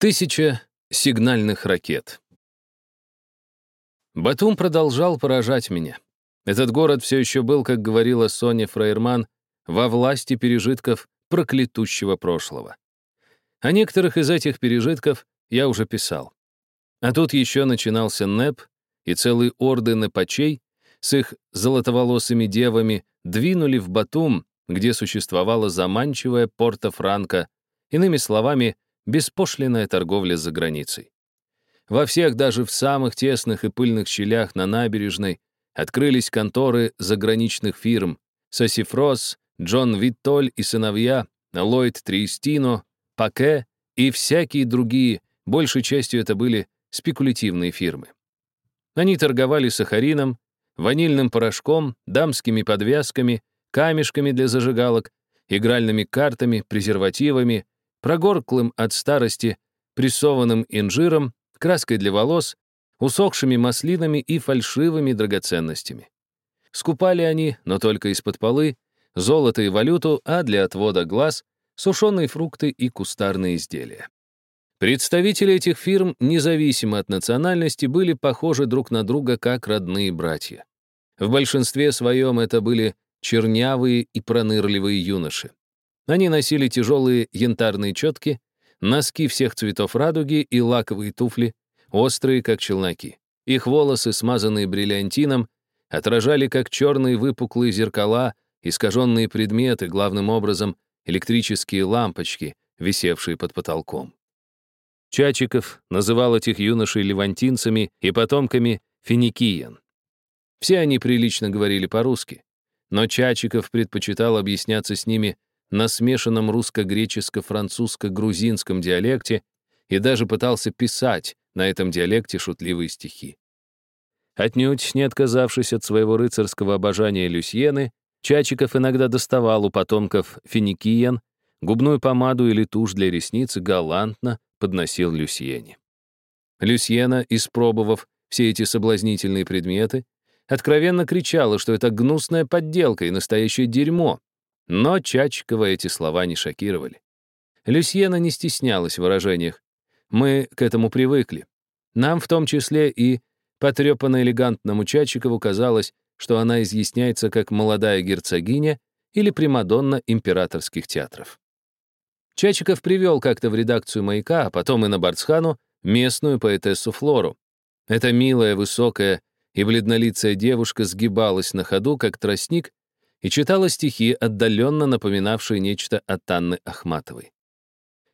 Тысяча сигнальных ракет. Батум продолжал поражать меня. Этот город все еще был, как говорила Соня Фрейерман, во власти пережитков проклятущего прошлого. О некоторых из этих пережитков я уже писал. А тут еще начинался НЭП, и целые орды непачей с их золотоволосыми девами двинули в Батум, где существовала заманчивая Порто-Франко, иными словами — беспошлинная торговля за границей. Во всех, даже в самых тесных и пыльных щелях на набережной, открылись конторы заграничных фирм Сосифрос, Джон Виттоль и сыновья, Ллойд Триестино, Паке и всякие другие, большей частью это были спекулятивные фирмы. Они торговали сахарином, ванильным порошком, дамскими подвязками, камешками для зажигалок, игральными картами, презервативами, прогорклым от старости, прессованным инжиром, краской для волос, усохшими маслинами и фальшивыми драгоценностями. Скупали они, но только из-под полы, золото и валюту, а для отвода глаз — сушеные фрукты и кустарные изделия. Представители этих фирм, независимо от национальности, были похожи друг на друга как родные братья. В большинстве своем это были чернявые и пронырливые юноши. Они носили тяжелые янтарные четки, носки всех цветов радуги и лаковые туфли, острые, как челноки. Их волосы, смазанные бриллиантином, отражали, как черные выпуклые зеркала, искаженные предметы, главным образом электрические лампочки, висевшие под потолком. Чачиков называл этих юношей левантинцами и потомками финикиян. Все они прилично говорили по-русски, но Чачиков предпочитал объясняться с ними на смешанном русско-греческо-французско-грузинском диалекте и даже пытался писать на этом диалекте шутливые стихи. Отнюдь не отказавшись от своего рыцарского обожания Люсьены, Чачиков иногда доставал у потомков финикиян губную помаду или тушь для ресниц галантно подносил Люсьене. Люсьена, испробовав все эти соблазнительные предметы, откровенно кричала, что это гнусная подделка и настоящее дерьмо, но Чачкова эти слова не шокировали. Люсьена не стеснялась в выражениях. Мы к этому привыкли. Нам в том числе и потрепанно-элегантному Чачикову казалось, что она изъясняется как молодая герцогиня или примадонна императорских театров. Чачиков привел как-то в редакцию «Маяка», а потом и на Барцхану, местную поэтессу Флору. Эта милая, высокая и бледнолицая девушка сгибалась на ходу, как тростник, и читала стихи, отдаленно напоминавшие нечто от Анны Ахматовой.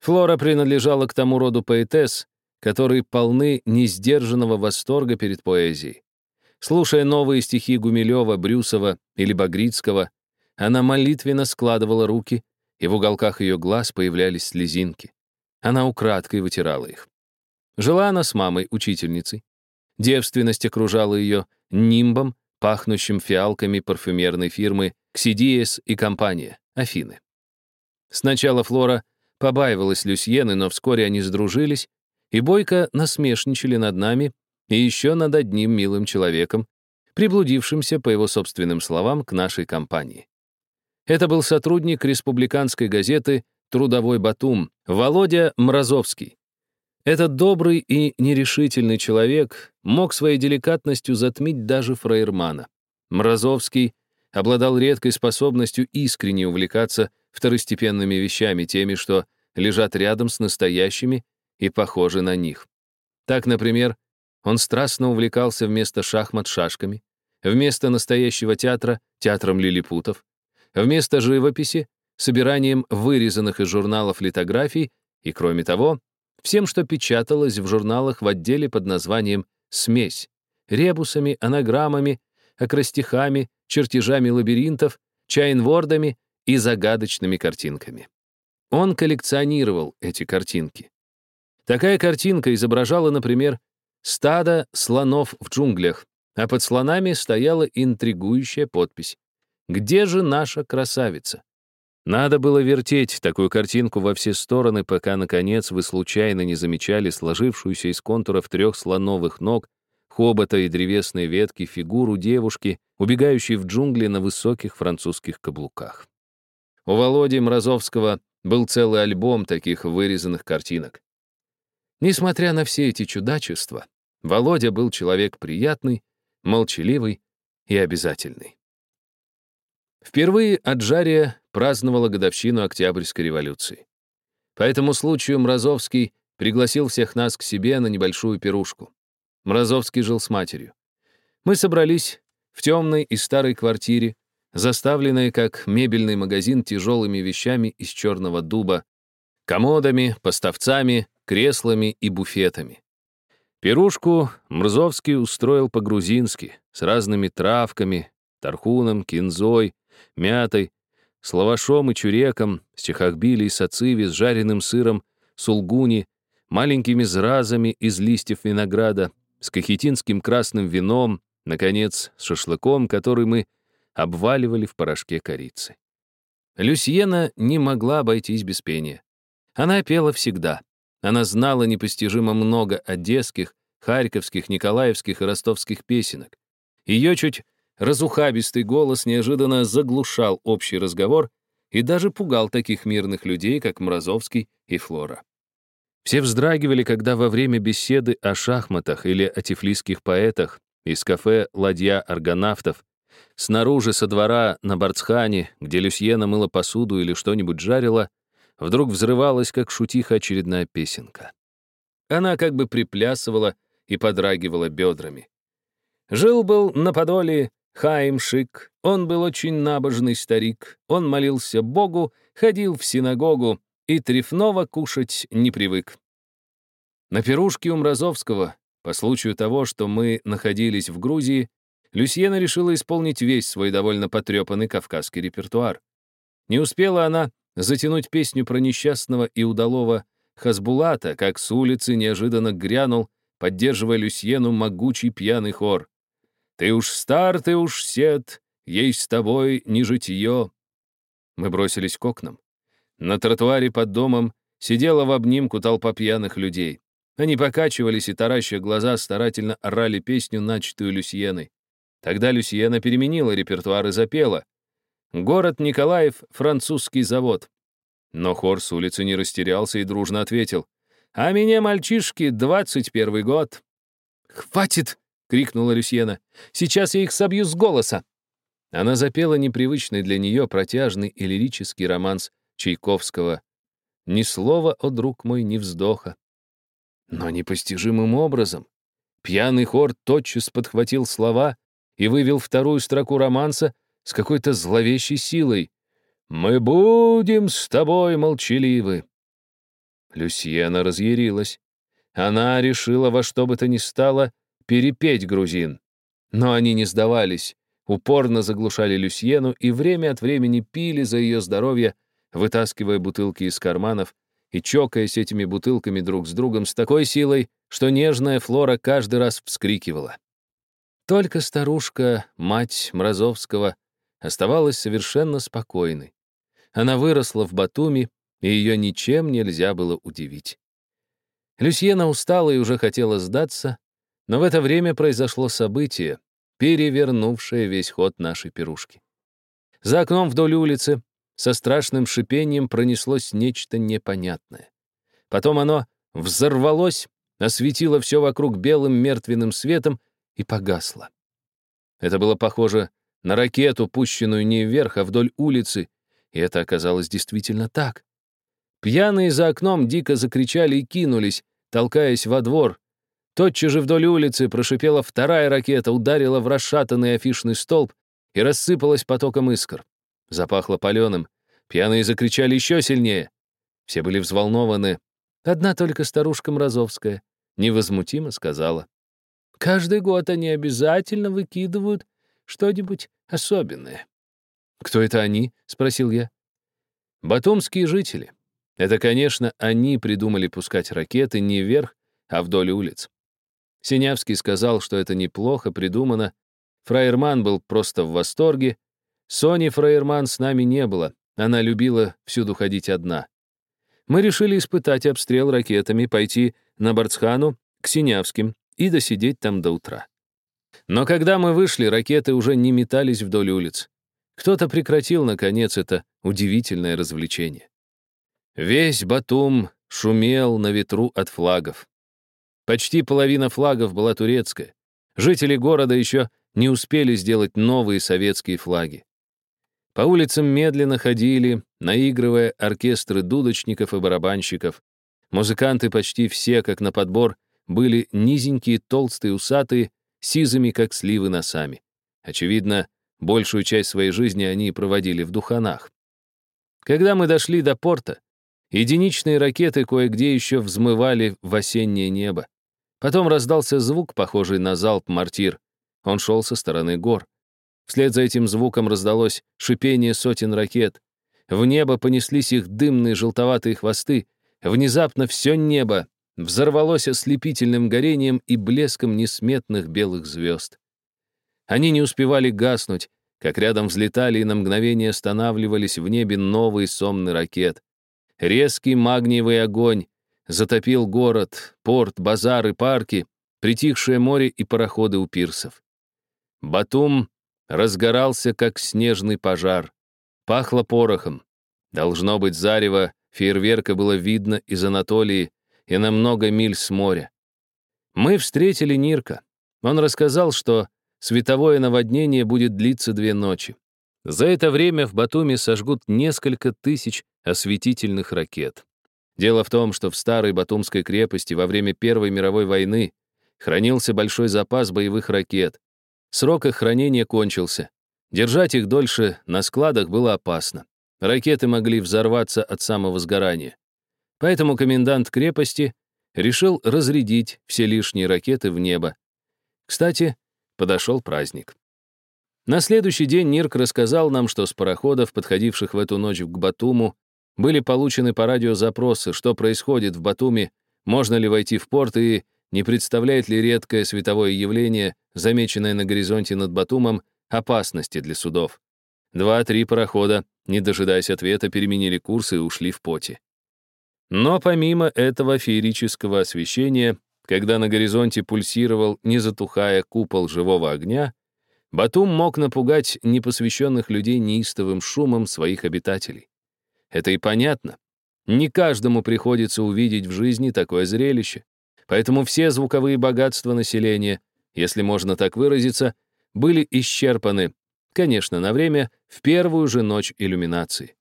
Флора принадлежала к тому роду поэтесс, которые полны несдержанного восторга перед поэзией. Слушая новые стихи Гумилева, Брюсова или Багрицкого, она молитвенно складывала руки, и в уголках ее глаз появлялись слезинки. Она украдкой вытирала их. Жила она с мамой, учительницей. Девственность окружала ее нимбом, пахнущим фиалками парфюмерной фирмы «Ксидиес и компания» Афины. Сначала Флора побаивалась Люсьены, но вскоре они сдружились, и бойко насмешничали над нами и еще над одним милым человеком, приблудившимся, по его собственным словам, к нашей компании. Это был сотрудник республиканской газеты «Трудовой Батум» Володя Мразовский. Этот добрый и нерешительный человек мог своей деликатностью затмить даже Фрейермана. Мразовский обладал редкой способностью искренне увлекаться второстепенными вещами, теми, что лежат рядом с настоящими и похожи на них. Так, например, он страстно увлекался вместо шахмат шашками, вместо настоящего театра — театром лилипутов, вместо живописи — собиранием вырезанных из журналов литографий и, кроме того, всем, что печаталось в журналах в отделе под названием «Смесь», ребусами, анаграммами, акростихами, чертежами лабиринтов, чайнвордами и загадочными картинками. Он коллекционировал эти картинки. Такая картинка изображала, например, стадо слонов в джунглях, а под слонами стояла интригующая подпись «Где же наша красавица?» Надо было вертеть такую картинку во все стороны, пока, наконец, вы случайно не замечали сложившуюся из контуров трех слоновых ног, хобота и древесной ветки фигуру девушки, убегающей в джунгли на высоких французских каблуках. У Володи Мразовского был целый альбом таких вырезанных картинок. Несмотря на все эти чудачества, Володя был человек приятный, молчаливый и обязательный. Впервые Аджария праздновала годовщину Октябрьской революции. По этому случаю Мразовский пригласил всех нас к себе на небольшую пирушку. Мразовский жил с матерью. Мы собрались в темной и старой квартире, заставленной как мебельный магазин тяжелыми вещами из черного дуба, комодами, поставцами, креслами и буфетами. Пирушку Мрзовский устроил по-грузински, с разными травками, тархуном, кинзой, мятой, с лавашом и чуреком, с чехахбили и сациви, с жареным сыром, сулгуни, маленькими зразами из листьев винограда, с кахетинским красным вином, наконец, с шашлыком, который мы обваливали в порошке корицы. Люсьена не могла обойтись без пения. Она пела всегда. Она знала непостижимо много одесских, харьковских, николаевских и ростовских песенок. Ее чуть разухабистый голос неожиданно заглушал общий разговор и даже пугал таких мирных людей, как Мразовский и Флора. Все вздрагивали, когда во время беседы о шахматах или о тифлисских поэтах из кафе «Ладья аргонавтов» снаружи со двора на Барцхане, где Люсьена мыла посуду или что-нибудь жарила, вдруг взрывалась, как шутиха, очередная песенка. Она как бы приплясывала и подрагивала бедрами. Жил-был на Подоле Хаим Шик, он был очень набожный старик, он молился Богу, ходил в синагогу и трефного кушать не привык. На пирушке у Мразовского, по случаю того, что мы находились в Грузии, Люсьена решила исполнить весь свой довольно потрепанный кавказский репертуар. Не успела она затянуть песню про несчастного и удалого Хасбулата, как с улицы неожиданно грянул, поддерживая Люсьену могучий пьяный хор. «Ты уж стар, ты уж сед, ей с тобой не житье». Мы бросились к окнам. На тротуаре под домом сидела в обнимку толпа пьяных людей. Они покачивались и, тараща глаза, старательно орали песню, начатую Люсьеной. Тогда Люсьена переменила репертуар и запела. «Город Николаев, французский завод». Но хор с улицы не растерялся и дружно ответил. «А меня, мальчишки, двадцать первый год». «Хватит!» — крикнула Люсьена. «Сейчас я их собью с голоса!» Она запела непривычный для нее протяжный и лирический романс Чайковского. «Ни слова, о друг мой, ни вздоха». Но непостижимым образом пьяный хор тотчас подхватил слова и вывел вторую строку романса с какой-то зловещей силой. «Мы будем с тобой молчаливы». Люсьена разъярилась. Она решила во что бы то ни стало перепеть грузин. Но они не сдавались, упорно заглушали Люсьену и время от времени пили за ее здоровье, вытаскивая бутылки из карманов и чокаясь этими бутылками друг с другом с такой силой, что нежная Флора каждый раз вскрикивала. Только старушка, мать Мразовского, оставалась совершенно спокойной. Она выросла в Батуми, и ее ничем нельзя было удивить. Люсьена устала и уже хотела сдаться, но в это время произошло событие, перевернувшее весь ход нашей пирушки. За окном вдоль улицы со страшным шипением пронеслось нечто непонятное. Потом оно взорвалось, осветило все вокруг белым мертвенным светом и погасла. Это было похоже на ракету, пущенную не вверх, а вдоль улицы, и это оказалось действительно так. Пьяные за окном дико закричали и кинулись, толкаясь во двор. Тотчас же вдоль улицы прошипела вторая ракета, ударила в расшатанный афишный столб и рассыпалась потоком искр. Запахло паленым. Пьяные закричали еще сильнее. Все были взволнованы. Одна только старушка Мразовская невозмутимо сказала. Каждый год они обязательно выкидывают что-нибудь особенное. «Кто это они?» — спросил я. «Батумские жители. Это, конечно, они придумали пускать ракеты не вверх, а вдоль улиц. Синявский сказал, что это неплохо придумано. Фраерман был просто в восторге. Сони Фраерман с нами не было. Она любила всюду ходить одна. Мы решили испытать обстрел ракетами, пойти на Барцхану к Синявским и досидеть там до утра. Но когда мы вышли, ракеты уже не метались вдоль улиц. Кто-то прекратил, наконец, это удивительное развлечение. Весь Батум шумел на ветру от флагов. Почти половина флагов была турецкая. Жители города еще не успели сделать новые советские флаги. По улицам медленно ходили, наигрывая оркестры дудочников и барабанщиков. Музыканты почти все, как на подбор, были низенькие, толстые, усатые, сизыми, как сливы носами. Очевидно, большую часть своей жизни они проводили в духанах. Когда мы дошли до порта, единичные ракеты кое-где еще взмывали в осеннее небо. Потом раздался звук, похожий на залп мортир. Он шел со стороны гор. Вслед за этим звуком раздалось шипение сотен ракет. В небо понеслись их дымные желтоватые хвосты. Внезапно все небо взорвалось ослепительным горением и блеском несметных белых звезд. Они не успевали гаснуть, как рядом взлетали и на мгновение останавливались в небе новые сомны ракет. Резкий магниевый огонь затопил город, порт, базары, парки, притихшее море и пароходы у пирсов. Батум разгорался, как снежный пожар. Пахло порохом. Должно быть, зарево фейерверка было видно из Анатолии и на много миль с моря. Мы встретили Нирка. Он рассказал, что световое наводнение будет длиться две ночи. За это время в Батуми сожгут несколько тысяч осветительных ракет. Дело в том, что в старой Батумской крепости во время Первой мировой войны хранился большой запас боевых ракет, Срок их хранения кончился. Держать их дольше на складах было опасно. Ракеты могли взорваться от самого сгорания. Поэтому комендант крепости решил разрядить все лишние ракеты в небо. Кстати, подошел праздник. На следующий день Нирк рассказал нам, что с пароходов, подходивших в эту ночь к Батуму, были получены по радио запросы, что происходит в Батуме, можно ли войти в порт и не представляет ли редкое световое явление, замеченное на горизонте над Батумом, опасности для судов. Два-три парохода, не дожидаясь ответа, переменили курс и ушли в поте. Но помимо этого феерического освещения, когда на горизонте пульсировал, не затухая, купол живого огня, Батум мог напугать непосвященных людей неистовым шумом своих обитателей. Это и понятно. Не каждому приходится увидеть в жизни такое зрелище. Поэтому все звуковые богатства населения, если можно так выразиться, были исчерпаны, конечно, на время, в первую же ночь иллюминации.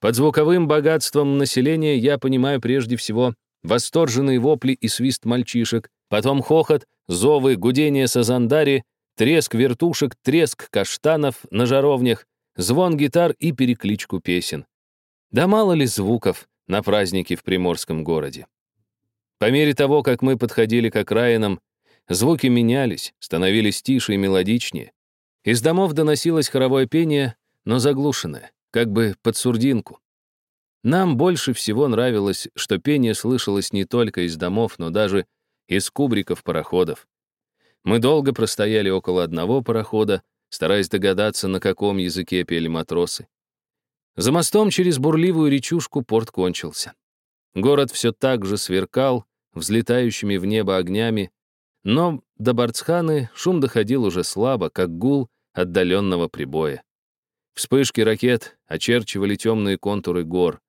Под звуковым богатством населения я понимаю прежде всего восторженные вопли и свист мальчишек, потом хохот, зовы, гудение сазандари, треск вертушек, треск каштанов на жаровнях, звон гитар и перекличку песен. Да мало ли звуков на празднике в приморском городе. По мере того, как мы подходили к окраинам, звуки менялись, становились тише и мелодичнее. Из домов доносилось хоровое пение, но заглушенное, как бы под сурдинку. Нам больше всего нравилось, что пение слышалось не только из домов, но даже из кубриков пароходов. Мы долго простояли около одного парохода, стараясь догадаться, на каком языке пели матросы. За мостом через бурливую речушку порт кончился. Город все так же сверкал взлетающими в небо огнями, но до Барцханы шум доходил уже слабо, как гул отдаленного прибоя. Вспышки ракет очерчивали темные контуры гор.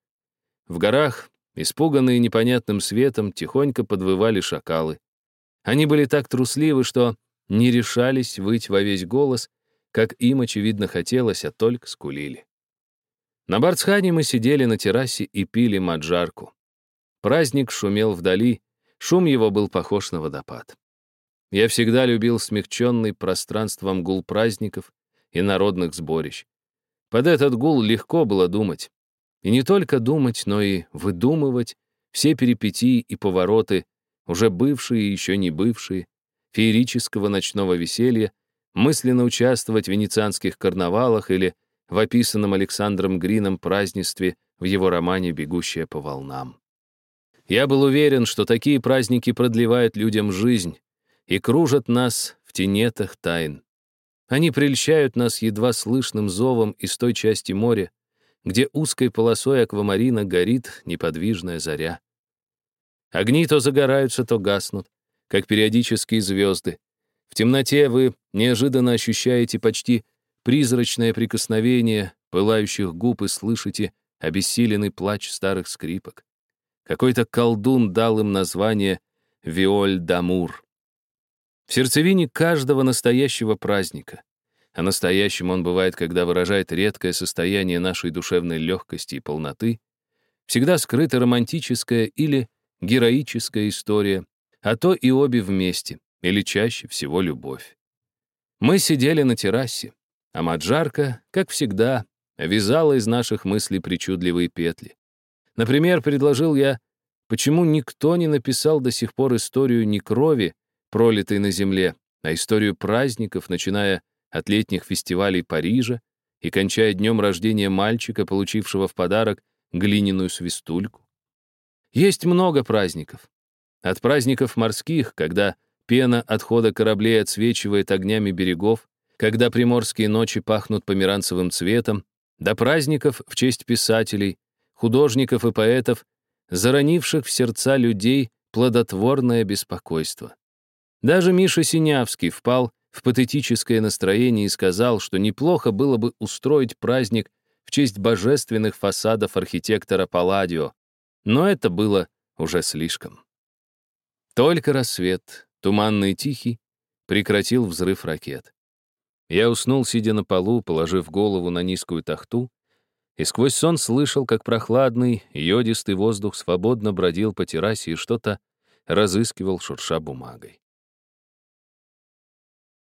В горах, испуганные непонятным светом, тихонько подвывали шакалы. Они были так трусливы, что не решались выть во весь голос, как им, очевидно, хотелось, а только скулили. На Барцхане мы сидели на террасе и пили маджарку. Праздник шумел вдали, шум его был похож на водопад. Я всегда любил смягченный пространством гул праздников и народных сборищ. Под этот гул легко было думать. И не только думать, но и выдумывать все перипетии и повороты, уже бывшие и еще не бывшие, феерического ночного веселья, мысленно участвовать в венецианских карнавалах или в описанном Александром Грином празднестве в его романе «Бегущая по волнам». Я был уверен, что такие праздники продлевают людям жизнь и кружат нас в тенетах тайн. Они прельщают нас едва слышным зовом из той части моря, где узкой полосой аквамарина горит неподвижная заря. Огни то загораются, то гаснут, как периодические звезды. В темноте вы неожиданно ощущаете почти призрачное прикосновение пылающих губ и слышите обессиленный плач старых скрипок. Какой-то колдун дал им название Виоль дамур. В сердцевине каждого настоящего праздника. А настоящим он бывает, когда выражает редкое состояние нашей душевной легкости и полноты, всегда скрыта романтическая или героическая история, а то и обе вместе, или чаще всего любовь. Мы сидели на террасе, а Маджарка, как всегда, вязала из наших мыслей причудливые петли. Например, предложил я, почему никто не написал до сих пор историю не крови, пролитой на земле, а историю праздников, начиная от летних фестивалей Парижа и кончая днем рождения мальчика, получившего в подарок глиняную свистульку. Есть много праздников. От праздников морских, когда пена отхода кораблей отсвечивает огнями берегов, когда приморские ночи пахнут померанцевым цветом, до праздников в честь писателей, художников и поэтов, заронивших в сердца людей плодотворное беспокойство. Даже Миша Синявский впал в патетическое настроение и сказал, что неплохо было бы устроить праздник в честь божественных фасадов архитектора Палладио, но это было уже слишком. Только рассвет, туманный и тихий, прекратил взрыв ракет. Я уснул, сидя на полу, положив голову на низкую тахту, и сквозь сон слышал, как прохладный, йодистый воздух свободно бродил по террасе и что-то разыскивал, шурша бумагой.